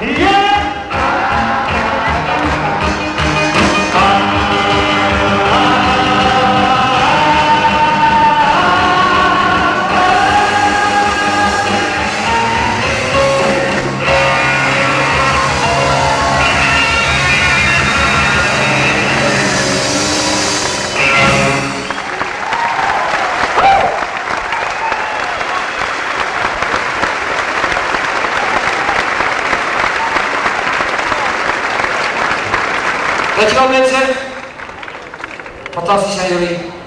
Киеве. Dankjewel mensen. Fantastisch zijn jullie.